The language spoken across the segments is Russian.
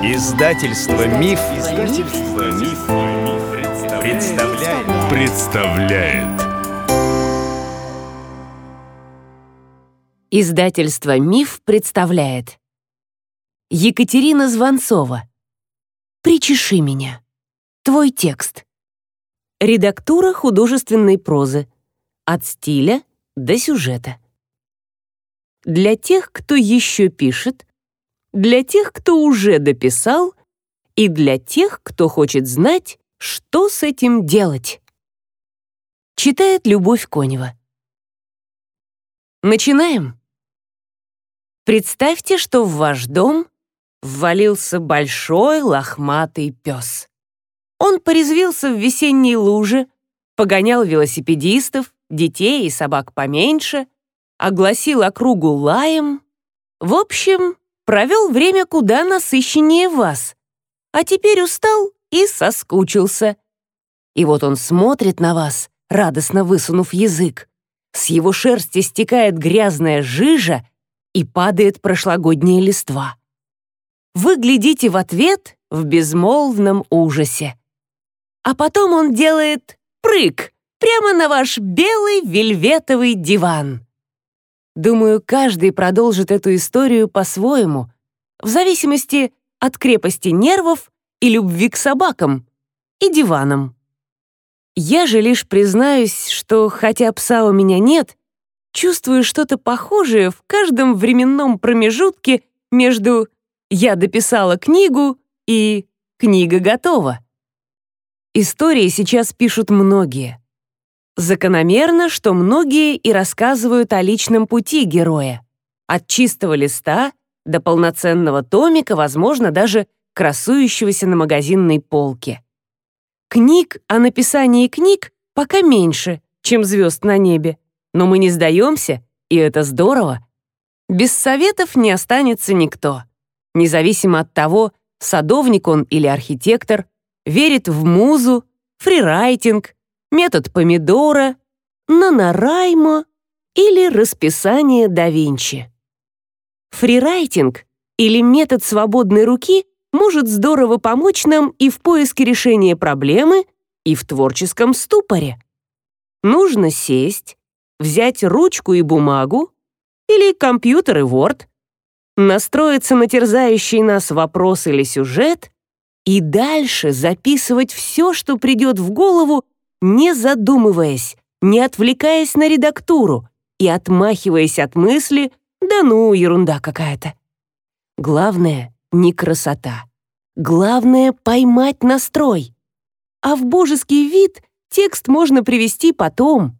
Издательство Миф, Издательство Миф, представляет. представляет. Издательство Миф представляет. Екатерина Звонцова. Причеши меня. Твой текст. Редактура художественной прозы. От стиля до сюжета. Для тех, кто еще пишет, для тех, кто уже дописал, и для тех, кто хочет знать, что с этим делать. Читает Любовь Конева. Начинаем. Представьте, что в ваш дом ввалился большой лохматый пес. Он порезвился в весенней луже, погонял велосипедистов, детей и собак поменьше, огласил округу лаем. В общем, провел время куда насыщеннее вас. А теперь устал и соскучился. И вот он смотрит на вас, радостно высунув язык. С его шерсти стекает грязная жижа и падает прошлогодняя листва. Вы глядите в ответ в безмолвном ужасе. А потом он делает прыг прямо на ваш белый вельветовый диван. Думаю, каждый продолжит эту историю по-своему, в зависимости от крепости нервов и любви к собакам и диванам. Я же лишь признаюсь, что хотя пса у меня нет, чувствую что-то похожее в каждом временном промежутке между «я дописала книгу» и «книга готова». Истории сейчас пишут многие. Закономерно, что многие и рассказывают о личном пути героя. От чистого листа до полноценного томика, возможно, даже красующегося на магазинной полке. Книг о написании книг пока меньше, чем звезд на небе, но мы не сдаемся, и это здорово. Без советов не останется никто. Независимо от того, садовник он или архитектор, верит в музу, фрирайтинг, метод помидора, нанораймо или расписание да Винчи. Фрирайтинг или метод свободной руки может здорово помочь нам и в поиске решения проблемы, и в творческом ступоре. Нужно сесть, взять ручку и бумагу или компьютер и Word, настроиться на терзающий нас вопрос или сюжет и дальше записывать все, что придет в голову не задумываясь, не отвлекаясь на редактуру и отмахиваясь от мысли «да ну, ерунда какая-то». Главное — не красота. Главное — поймать настрой. А в божеский вид текст можно привести потом.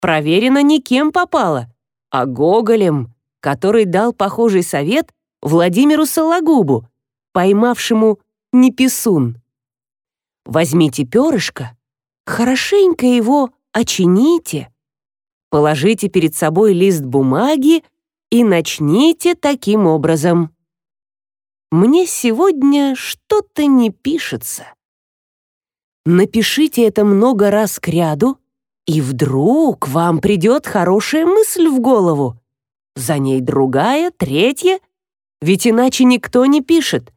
Проверено не кем попало, а Гоголем, который дал похожий совет Владимиру Сологубу, поймавшему неписун. Возьмите перышко хорошенько его очините, положите перед собой лист бумаги и начните таким образом. Мне сегодня что-то не пишется. Напишите это много раз к ряду, и вдруг вам придет хорошая мысль в голову. За ней другая, третья, ведь иначе никто не пишет.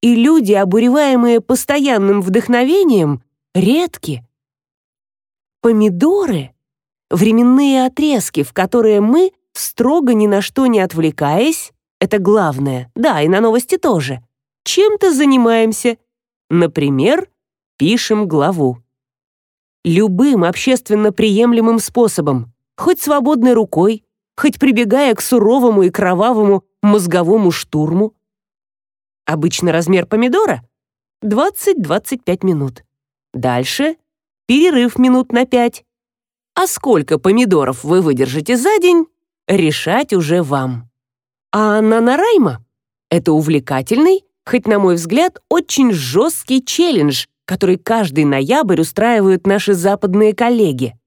И люди, обуреваемые постоянным вдохновением, редки. Помидоры — временные отрезки, в которые мы, строго ни на что не отвлекаясь, это главное, да, и на новости тоже, чем-то занимаемся. Например, пишем главу. Любым общественно приемлемым способом, хоть свободной рукой, хоть прибегая к суровому и кровавому мозговому штурму. Обычно размер помидора — 20-25 минут. Дальше перерыв минут на пять. А сколько помидоров вы выдержите за день, решать уже вам. А нанорайма — это увлекательный, хоть, на мой взгляд, очень жесткий челлендж, который каждый ноябрь устраивают наши западные коллеги.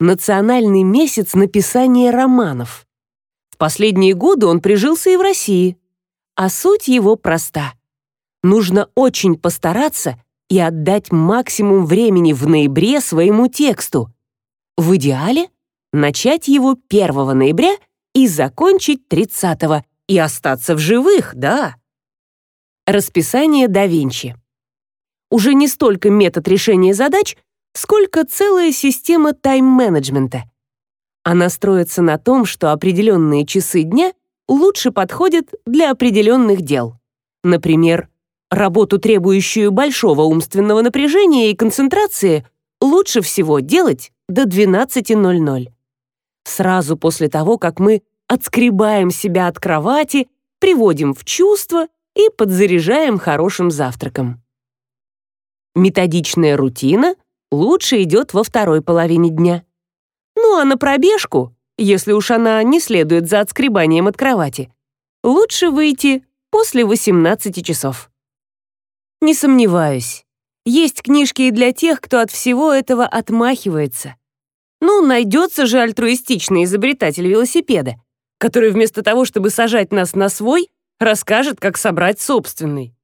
Национальный месяц написания романов. В последние годы он прижился и в России. А суть его проста. Нужно очень постараться и отдать максимум времени в ноябре своему тексту. В идеале начать его 1 ноября и закончить 30 и остаться в живых, да. Расписание да Винчи. Уже не столько метод решения задач, сколько целая система тайм-менеджмента. Она строится на том, что определенные часы дня лучше подходят для определенных дел. Например, работу, требующую большого умственного напряжения и концентрации, лучше всего делать до 12.00. Сразу после того, как мы отскребаем себя от кровати, приводим в чувство и подзаряжаем хорошим завтраком. Методичная рутина лучше идет во второй половине дня. Ну а на пробежку, если уж она не следует за отскребанием от кровати, лучше выйти после 18 часов. Не сомневаюсь, есть книжки и для тех, кто от всего этого отмахивается. Ну, найдется же альтруистичный изобретатель велосипеда, который вместо того, чтобы сажать нас на свой, расскажет, как собрать собственный.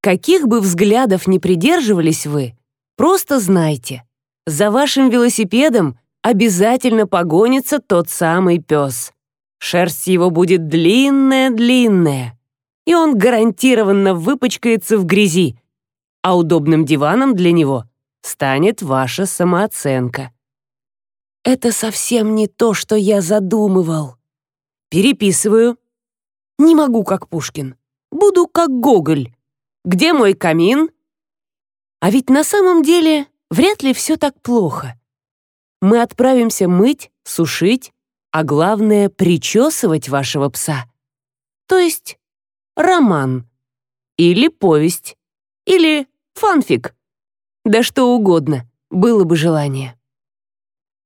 Каких бы взглядов ни придерживались вы, просто знайте, за вашим велосипедом обязательно погонится тот самый пес. Шерсть его будет длинная-длинная, и он гарантированно выпачкается в грязи, а удобным диваном для него станет ваша самооценка. Это совсем не то, что я задумывал. Переписываю. Не могу, как Пушкин. Буду, как Гоголь. Где мой камин? А ведь на самом деле вряд ли все так плохо. Мы отправимся мыть, сушить, а главное — причесывать вашего пса. То есть роман. Или повесть. Или фанфик. Да что угодно, было бы желание.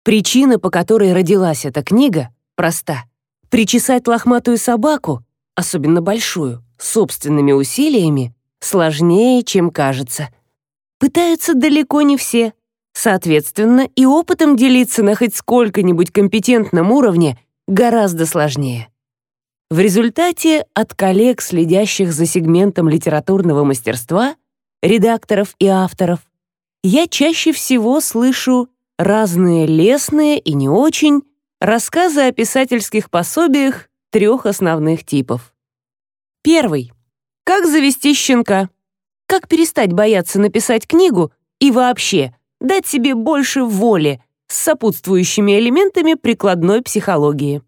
Причина, по которой родилась эта книга, проста. Причесать лохматую собаку, особенно большую, собственными усилиями сложнее, чем кажется. Пытаются далеко не все. Соответственно, и опытом делиться на хоть сколько-нибудь компетентном уровне гораздо сложнее. В результате от коллег, следящих за сегментом литературного мастерства, редакторов и авторов, я чаще всего слышу разные лесные и не очень рассказы о писательских пособиях трех основных типов. Первый. Как завести щенка? Как перестать бояться написать книгу и вообще дать себе больше воли с сопутствующими элементами прикладной психологии?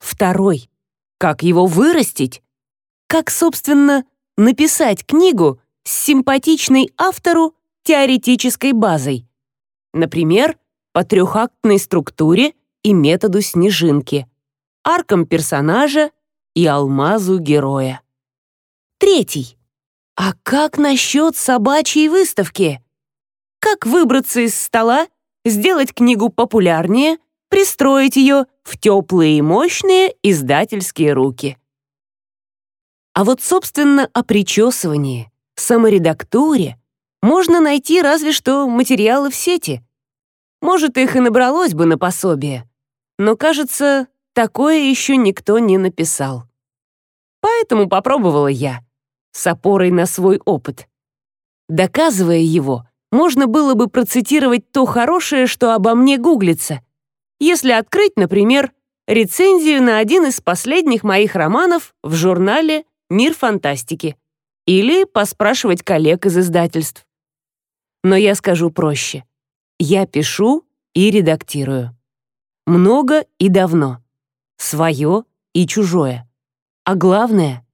Второй. Как его вырастить? Как, собственно, написать книгу с симпатичной автору теоретической базой? Например, по трехактной структуре и методу снежинки, аркам персонажа и алмазу героя. Третий. А как насчет собачьей выставки? Как выбраться из стола, сделать книгу популярнее, пристроить ее в теплые и мощные издательские руки? А вот, собственно, о причесывании, саморедактуре можно найти разве что материалы в сети. Может, их и набралось бы на пособие. Но, кажется, такое еще никто не написал. Поэтому попробовала я с опорой на свой опыт. Доказывая его, можно было бы процитировать то хорошее, что обо мне гуглится. Если открыть, например, рецензию на один из последних моих романов в журнале «Мир фантастики» или поспрашивать коллег из издательств. Но я скажу проще. Я пишу и редактирую. Много и давно. Свое и чужое. А главное,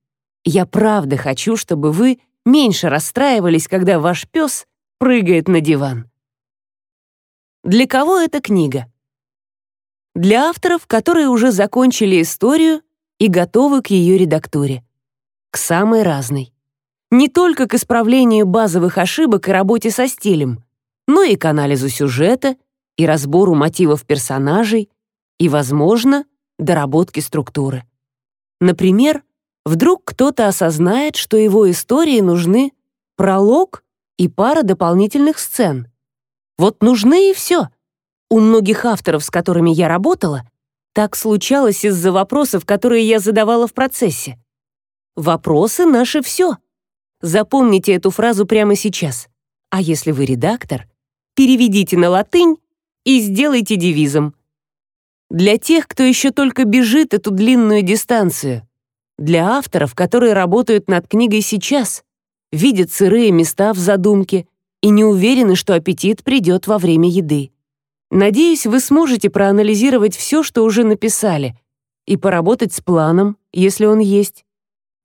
я правда хочу, чтобы вы меньше расстраивались, когда ваш пес прыгает на диван. Для кого эта книга? Для авторов, которые уже закончили историю и готовы к ее редактуре. К самой разной. Не только к исправлению базовых ошибок и работе со стилем, но и к анализу сюжета, и разбору мотивов персонажей, и, возможно, доработке структуры. Например, Вдруг кто-то осознает, что его истории нужны пролог и пара дополнительных сцен. Вот нужны и все. У многих авторов, с которыми я работала, так случалось из-за вопросов, которые я задавала в процессе. Вопросы — наше все. Запомните эту фразу прямо сейчас. А если вы редактор, переведите на латынь и сделайте девизом. Для тех, кто еще только бежит эту длинную дистанцию — для авторов, которые работают над книгой сейчас, видят сырые места в задумке и не уверены, что аппетит придет во время еды. Надеюсь, вы сможете проанализировать все, что уже написали, и поработать с планом, если он есть.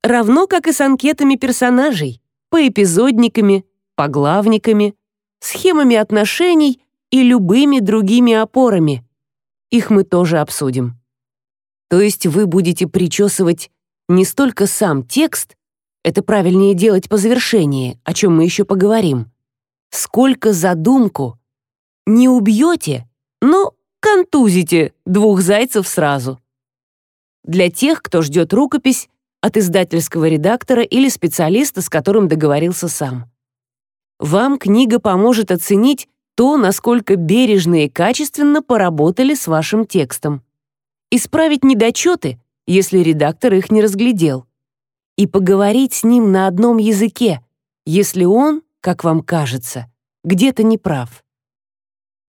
Равно как и с анкетами персонажей, поэпизодниками, поглавниками, схемами отношений и любыми другими опорами. Их мы тоже обсудим. То есть вы будете причесывать не столько сам текст, это правильнее делать по завершении, о чем мы еще поговорим, сколько задумку. Не убьете, но контузите двух зайцев сразу. Для тех, кто ждет рукопись от издательского редактора или специалиста, с которым договорился сам. Вам книга поможет оценить то, насколько бережно и качественно поработали с вашим текстом. Исправить недочеты, если редактор их не разглядел. И поговорить с ним на одном языке, если он, как вам кажется, где-то не прав.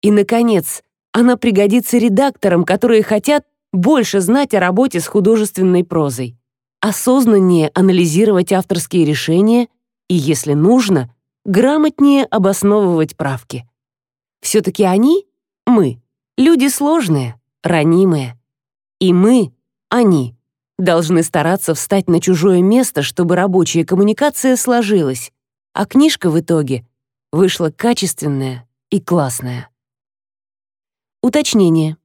И, наконец, она пригодится редакторам, которые хотят больше знать о работе с художественной прозой, осознаннее анализировать авторские решения и, если нужно, грамотнее обосновывать правки. Все-таки они, мы, люди сложные, ранимые. И мы, они, должны стараться встать на чужое место, чтобы рабочая коммуникация сложилась, а книжка в итоге вышла качественная и классная. Уточнение.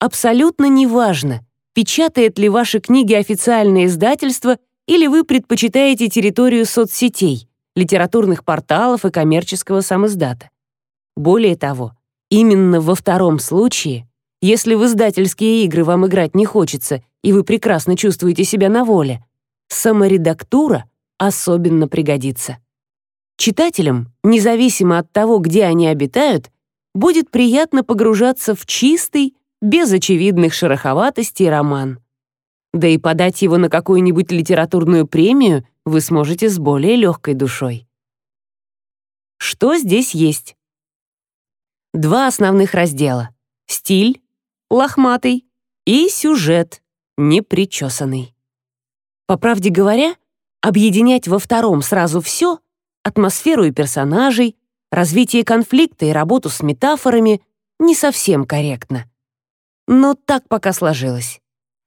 Абсолютно неважно, печатает ли ваши книги официальное издательство или вы предпочитаете территорию соцсетей, литературных порталов и коммерческого самиздата. Более того, именно во втором случае, если в издательские игры вам играть не хочется и вы прекрасно чувствуете себя на воле, саморедактура особенно пригодится. Читателям, независимо от того, где они обитают, будет приятно погружаться в чистый, без очевидных шероховатостей роман. Да и подать его на какую-нибудь литературную премию вы сможете с более легкой душой. Что здесь есть? два основных раздела — стиль, лохматый, и сюжет, непричесанный. По правде говоря, объединять во втором сразу все — атмосферу и персонажей, развитие конфликта и работу с метафорами — не совсем корректно. Но так пока сложилось.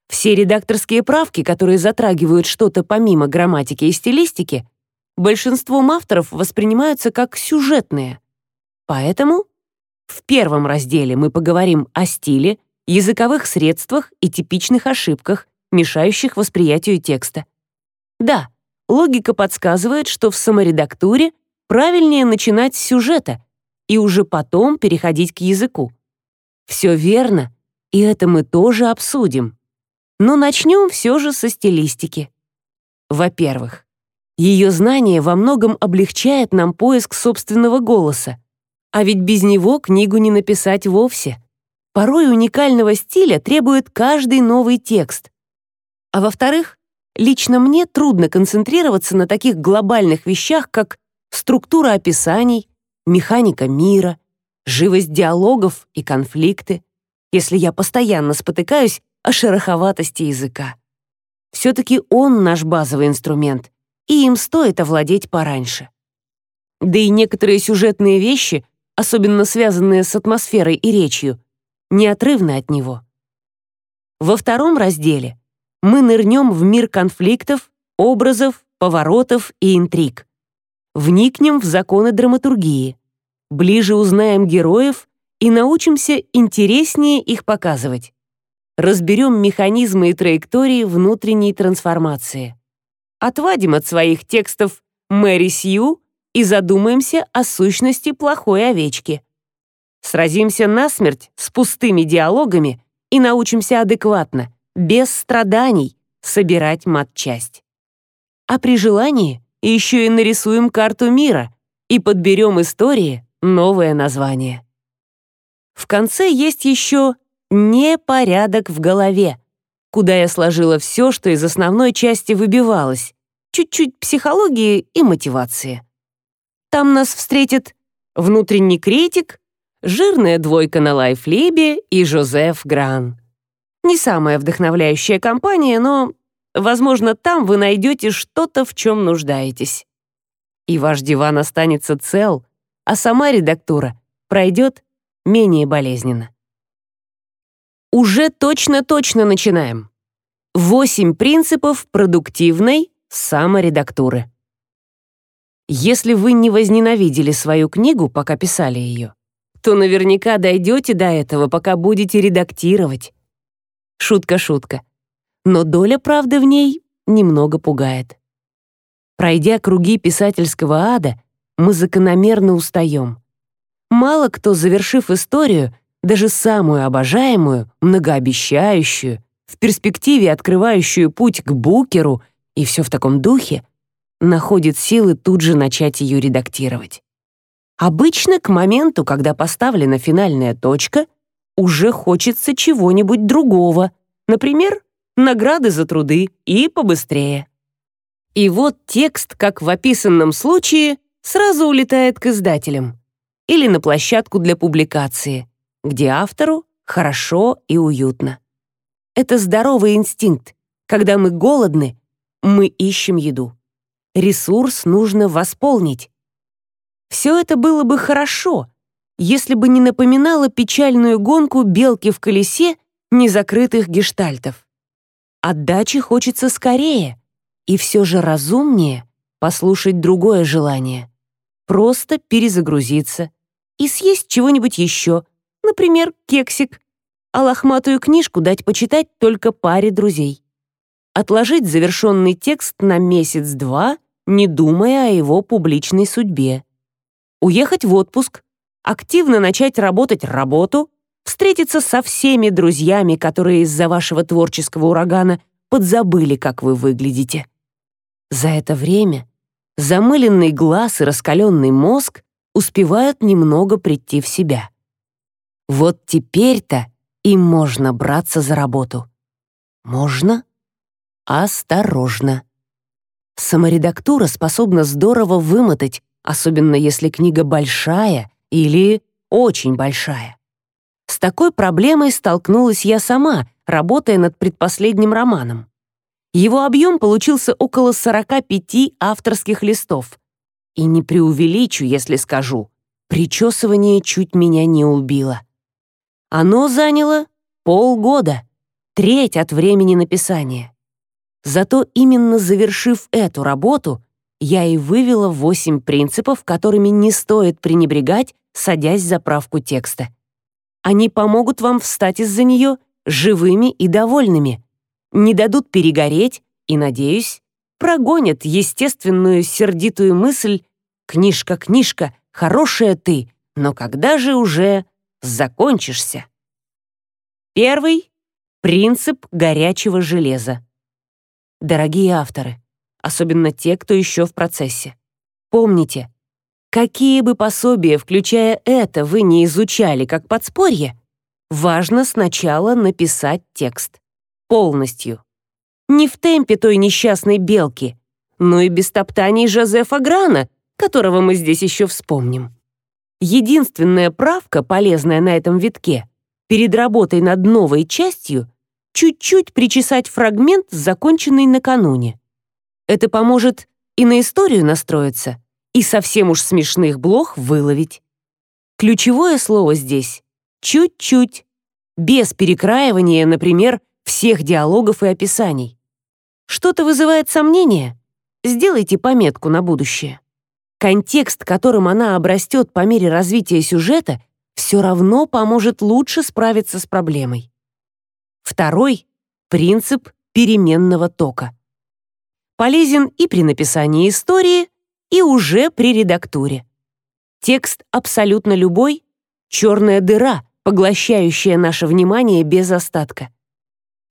Все редакторские правки, которые затрагивают что-то помимо грамматики и стилистики, большинством авторов воспринимаются как сюжетные. Поэтому в первом разделе мы поговорим о стиле, языковых средствах и типичных ошибках, мешающих восприятию текста. Да, логика подсказывает, что в саморедактуре правильнее начинать с сюжета и уже потом переходить к языку. Все верно, и это мы тоже обсудим. Но начнем все же со стилистики. Во-первых, ее знание во многом облегчает нам поиск собственного голоса, а ведь без него книгу не написать вовсе. Порой уникального стиля требует каждый новый текст. А во-вторых, лично мне трудно концентрироваться на таких глобальных вещах, как структура описаний, механика мира, живость диалогов и конфликты, если я постоянно спотыкаюсь о шероховатости языка. Все-таки он наш базовый инструмент, и им стоит овладеть пораньше. Да и некоторые сюжетные вещи особенно связанные с атмосферой и речью, неотрывны от него. Во втором разделе мы нырнем в мир конфликтов, образов, поворотов и интриг. Вникнем в законы драматургии, ближе узнаем героев и научимся интереснее их показывать. Разберем механизмы и траектории внутренней трансформации. Отвадим от своих текстов Мэри Сью и задумаемся о сущности плохой овечки. Сразимся насмерть с пустыми диалогами и научимся адекватно, без страданий, собирать матчасть. А при желании еще и нарисуем карту мира и подберем истории новое название. В конце есть еще «непорядок в голове», куда я сложила все, что из основной части выбивалось, чуть-чуть психологии и мотивации. Там нас встретит внутренний критик, жирная двойка на лайфлибе и Жозеф Гран. Не самая вдохновляющая компания, но Возможно, там вы найдете что-то, в чем нуждаетесь. И ваш диван останется цел, а сама редактура пройдет менее болезненно. Уже точно-точно начинаем. Восемь принципов продуктивной саморедактуры. Если вы не возненавидели свою книгу, пока писали ее, то наверняка дойдете до этого, пока будете редактировать. Шутка-шутка. Но доля правды в ней немного пугает. Пройдя круги писательского ада, мы закономерно устаем. Мало кто, завершив историю, даже самую обожаемую, многообещающую, в перспективе открывающую путь к букеру и все в таком духе, находит силы тут же начать ее редактировать. Обычно к моменту, когда поставлена финальная точка, уже хочется чего-нибудь другого, например, награды за труды и побыстрее. И вот текст, как в описанном случае, сразу улетает к издателям или на площадку для публикации, где автору хорошо и уютно. Это здоровый инстинкт. Когда мы голодны, мы ищем еду. Ресурс нужно восполнить, все это было бы хорошо, если бы не напоминало печальную гонку белки в колесе незакрытых гештальтов. Отдачи хочется скорее, и все же разумнее послушать другое желание. Просто перезагрузиться и съесть чего-нибудь еще, например, кексик, а лохматую книжку дать почитать только паре друзей. Отложить завершенный текст на месяц-два, не думая о его публичной судьбе уехать в отпуск, активно начать работать работу, встретиться со всеми друзьями, которые из-за вашего творческого урагана подзабыли, как вы выглядите. За это время замыленный глаз и раскаленный мозг успевают немного прийти в себя. Вот теперь-то им можно браться за работу. Можно? Осторожно. Саморедактура способна здорово вымотать особенно если книга большая или очень большая. С такой проблемой столкнулась я сама, работая над предпоследним романом. Его объем получился около 45 авторских листов. И не преувеличу, если скажу, причесывание чуть меня не убило. Оно заняло полгода, треть от времени написания. Зато именно завершив эту работу, я и вывела восемь принципов, которыми не стоит пренебрегать, садясь за правку текста. Они помогут вам встать из-за нее живыми и довольными, не дадут перегореть и, надеюсь, прогонят естественную сердитую мысль «Книжка, книжка, хорошая ты, но когда же уже закончишься?» Первый — принцип горячего железа. Дорогие авторы, особенно те, кто еще в процессе. Помните, какие бы пособия, включая это, вы не изучали как подспорье, важно сначала написать текст. Полностью. Не в темпе той несчастной белки, но и без топтаний Жозефа Грана, которого мы здесь еще вспомним. Единственная правка, полезная на этом витке, перед работой над новой частью, чуть-чуть причесать фрагмент, законченный накануне. Это поможет и на историю настроиться, и совсем уж смешных блох выловить. Ключевое слово здесь — чуть-чуть, без перекраивания, например, всех диалогов и описаний. Что-то вызывает сомнения? Сделайте пометку на будущее. Контекст, которым она обрастет по мере развития сюжета, все равно поможет лучше справиться с проблемой. Второй — принцип переменного тока полезен и при написании истории, и уже при редактуре. Текст абсолютно любой — черная дыра, поглощающая наше внимание без остатка.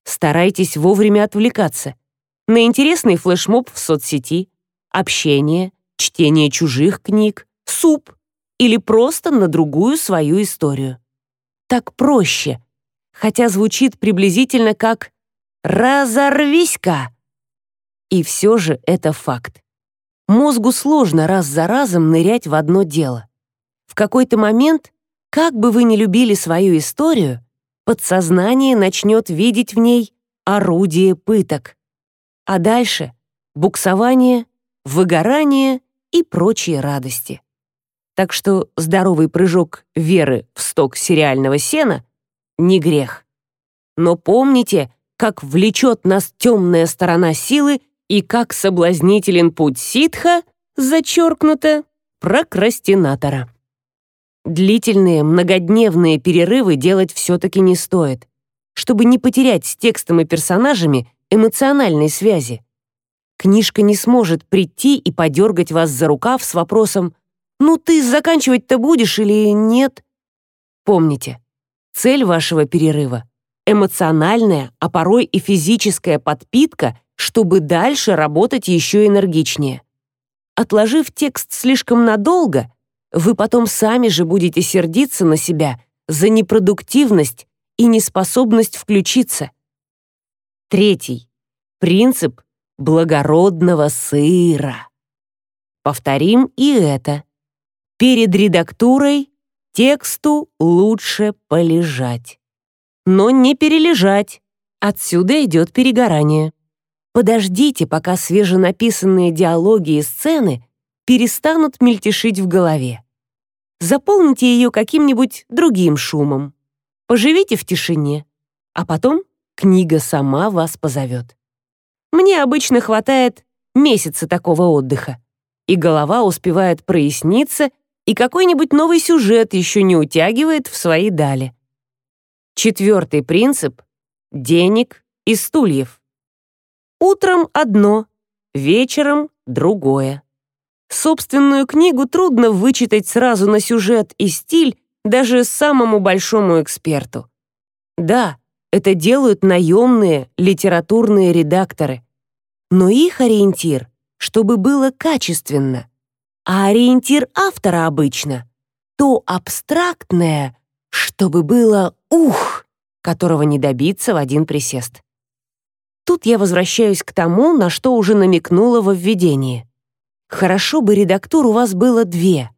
Старайтесь вовремя отвлекаться на интересный флешмоб в соцсети, общение, чтение чужих книг, суп или просто на другую свою историю. Так проще, хотя звучит приблизительно как «разорвись-ка». И все же это факт. Мозгу сложно раз за разом нырять в одно дело. В какой-то момент, как бы вы ни любили свою историю, подсознание начнет видеть в ней орудие пыток. А дальше — буксование, выгорание и прочие радости. Так что здоровый прыжок веры в сток сериального сена — не грех. Но помните, как влечет нас темная сторона силы и как соблазнителен путь ситха, зачеркнуто, прокрастинатора. Длительные многодневные перерывы делать все-таки не стоит, чтобы не потерять с текстом и персонажами эмоциональной связи. Книжка не сможет прийти и подергать вас за рукав с вопросом «Ну ты заканчивать-то будешь или нет?» Помните, цель вашего перерыва — эмоциональная, а порой и физическая подпитка, чтобы дальше работать еще энергичнее. Отложив текст слишком надолго, вы потом сами же будете сердиться на себя за непродуктивность и неспособность включиться. Третий. Принцип благородного сыра. Повторим и это. Перед редактурой тексту лучше полежать. Но не перележать. Отсюда идет перегорание. Подождите, пока свеженаписанные диалоги и сцены перестанут мельтешить в голове. Заполните ее каким-нибудь другим шумом. Поживите в тишине, а потом книга сама вас позовет. Мне обычно хватает месяца такого отдыха, и голова успевает проясниться, и какой-нибудь новый сюжет еще не утягивает в свои дали. Четвертый принцип — денег и стульев. Утром одно, вечером другое. Собственную книгу трудно вычитать сразу на сюжет и стиль даже самому большому эксперту. Да, это делают наемные литературные редакторы. Но их ориентир, чтобы было качественно. А ориентир автора обычно — то абстрактное, чтобы было «ух», которого не добиться в один присест. Тут я возвращаюсь к тому, на что уже намекнула во введении. Хорошо бы редактур у вас было две.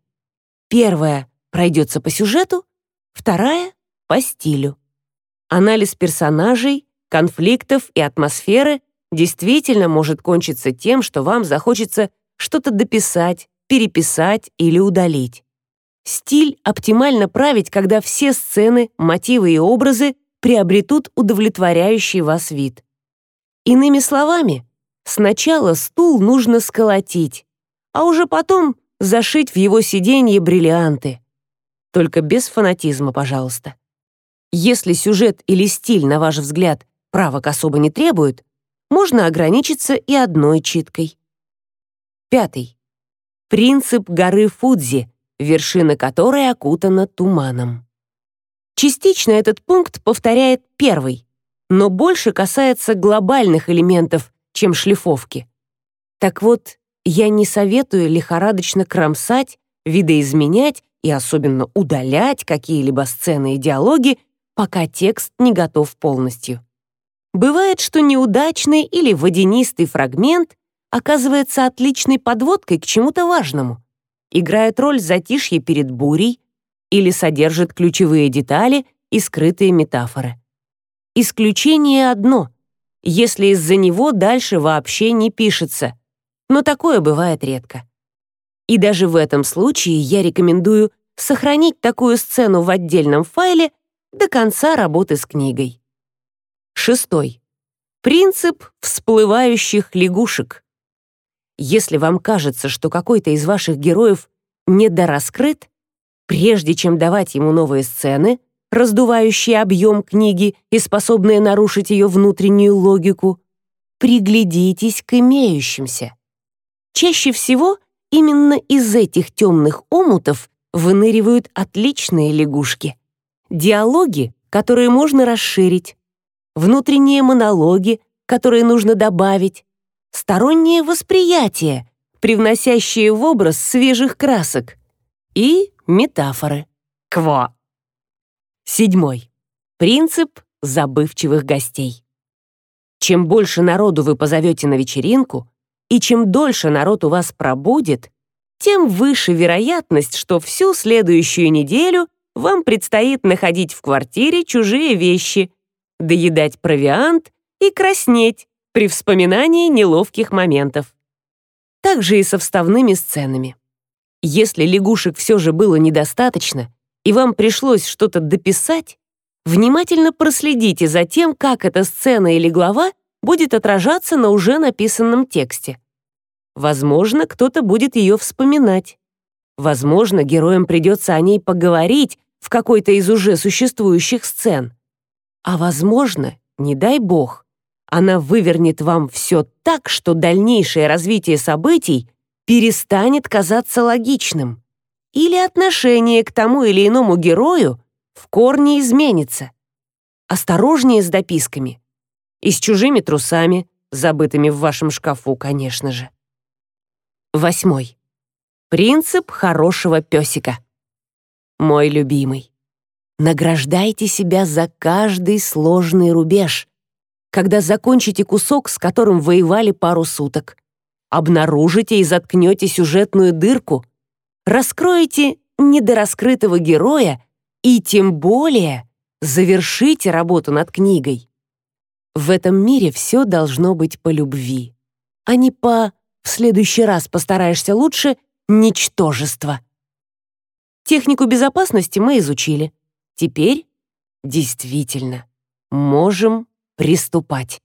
Первая пройдется по сюжету, вторая — по стилю. Анализ персонажей, конфликтов и атмосферы действительно может кончиться тем, что вам захочется что-то дописать, переписать или удалить. Стиль оптимально править, когда все сцены, мотивы и образы приобретут удовлетворяющий вас вид. Иными словами, сначала стул нужно сколотить, а уже потом зашить в его сиденье бриллианты. Только без фанатизма, пожалуйста. Если сюжет или стиль, на ваш взгляд, правок особо не требуют, можно ограничиться и одной читкой. Пятый. Принцип горы Фудзи, вершина которой окутана туманом. Частично этот пункт повторяет первый, но больше касается глобальных элементов, чем шлифовки. Так вот, я не советую лихорадочно кромсать, видоизменять и особенно удалять какие-либо сцены и диалоги, пока текст не готов полностью. Бывает, что неудачный или водянистый фрагмент оказывается отличной подводкой к чему-то важному, играет роль затишья перед бурей или содержит ключевые детали и скрытые метафоры. Исключение одно, если из-за него дальше вообще не пишется, но такое бывает редко. И даже в этом случае я рекомендую сохранить такую сцену в отдельном файле до конца работы с книгой. Шестой. Принцип всплывающих лягушек. Если вам кажется, что какой-то из ваших героев недораскрыт, прежде чем давать ему новые сцены, раздувающие объем книги и способные нарушить ее внутреннюю логику, приглядитесь к имеющимся. Чаще всего именно из этих темных омутов выныривают отличные лягушки. Диалоги, которые можно расширить, внутренние монологи, которые нужно добавить, стороннее восприятие, привносящее в образ свежих красок, и метафоры. Ква. Седьмой. Принцип забывчивых гостей. Чем больше народу вы позовете на вечеринку, и чем дольше народ у вас пробудет, тем выше вероятность, что всю следующую неделю вам предстоит находить в квартире чужие вещи, доедать провиант и краснеть, при вспоминании неловких моментов. Так же и со вставными сценами. Если лягушек все же было недостаточно, и вам пришлось что-то дописать, внимательно проследите за тем, как эта сцена или глава будет отражаться на уже написанном тексте. Возможно, кто-то будет ее вспоминать. Возможно, героям придется о ней поговорить в какой-то из уже существующих сцен. А возможно, не дай бог, она вывернет вам все так, что дальнейшее развитие событий перестанет казаться логичным. Или отношение к тому или иному герою в корне изменится. Осторожнее с дописками. И с чужими трусами, забытыми в вашем шкафу, конечно же. Восьмой. Принцип хорошего песика. Мой любимый. Награждайте себя за каждый сложный рубеж, когда закончите кусок, с которым воевали пару суток. Обнаружите и заткнете сюжетную дырку, раскроете недораскрытого героя и тем более завершите работу над книгой. В этом мире все должно быть по любви, а не по «в следующий раз постараешься лучше» ничтожество. Технику безопасности мы изучили. Теперь действительно можем приступать.